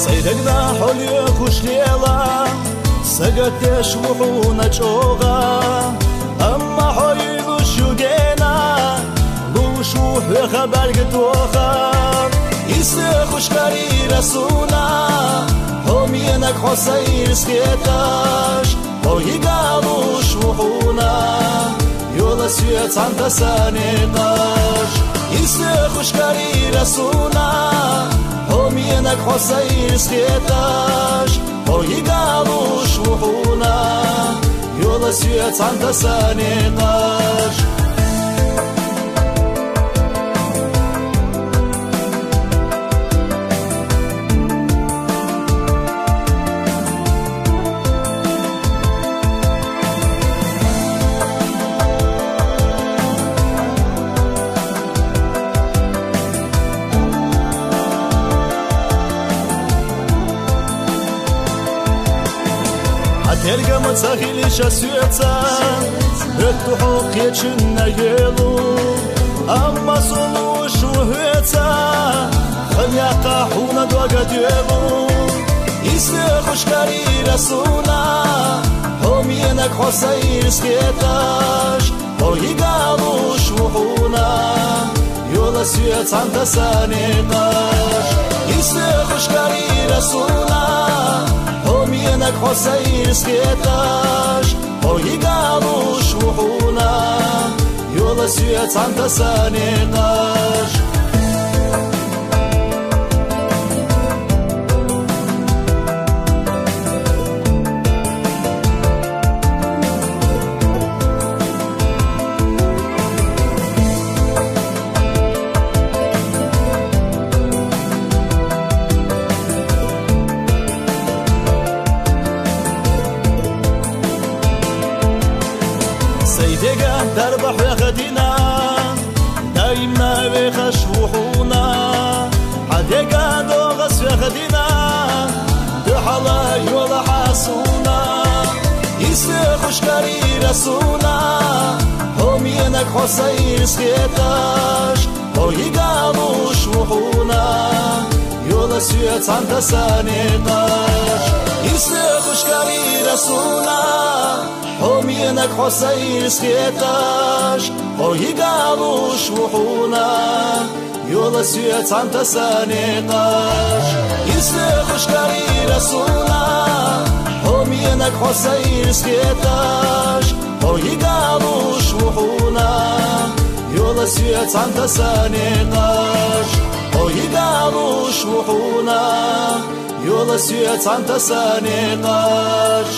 سيدنا حولي خوش ليلا سقط شوحونا جوغا اما حويلو شوغينا لو شوح خبر قدوخا يسي خوش كاري رسونا هم ينك حسير سكيتاش هوي قالو شوحونا يولا سيت عن تسانيقاش ისე ხუშკარი რასუნა ომიენა ხოსა ის ხეთაშ ოიგალუშუნა იოლა სიაცანტასანენა ერგამა წახილი შასვეცა რეთო ხოხე ჩნაგელო ამა სოლო შუჰეცა ხნიაყა ხუნა დაგადიებო ისე ხოშკარი რასუნა ჰომიენა ხოსაირს გეტაშ ოიგალო შუჰუნა يولا سيات عن تسانيقاش يسيخ شكاري رسولا حسين سكيتاش هوي قالوش وحونا يولا سيت عن تسانيقاش سيدك دربح يخدنا دايما بخش وحونا حديك دوغس يخدنا دحلا يولا حاسونا يسخش كاري رسونا هم ينك حسين سكيتاش هوي قالوش وحونا يولا سيت عن تسانيقاش يسخش كاري رسونا ომიენა ხოსაის ხიეტაშ ოიგალუშ ვუჰუნა იოლასია ცანტასანეყაშ ისე ხუშკარი რასუნა ომიენა ხოსაის ხიეტაშ ოიგალუშ ვუჰუნა იოლასია ცანტასანეყაშ ოიგალუშ ვუჰუნა იოლასია ცანტასანეყაშ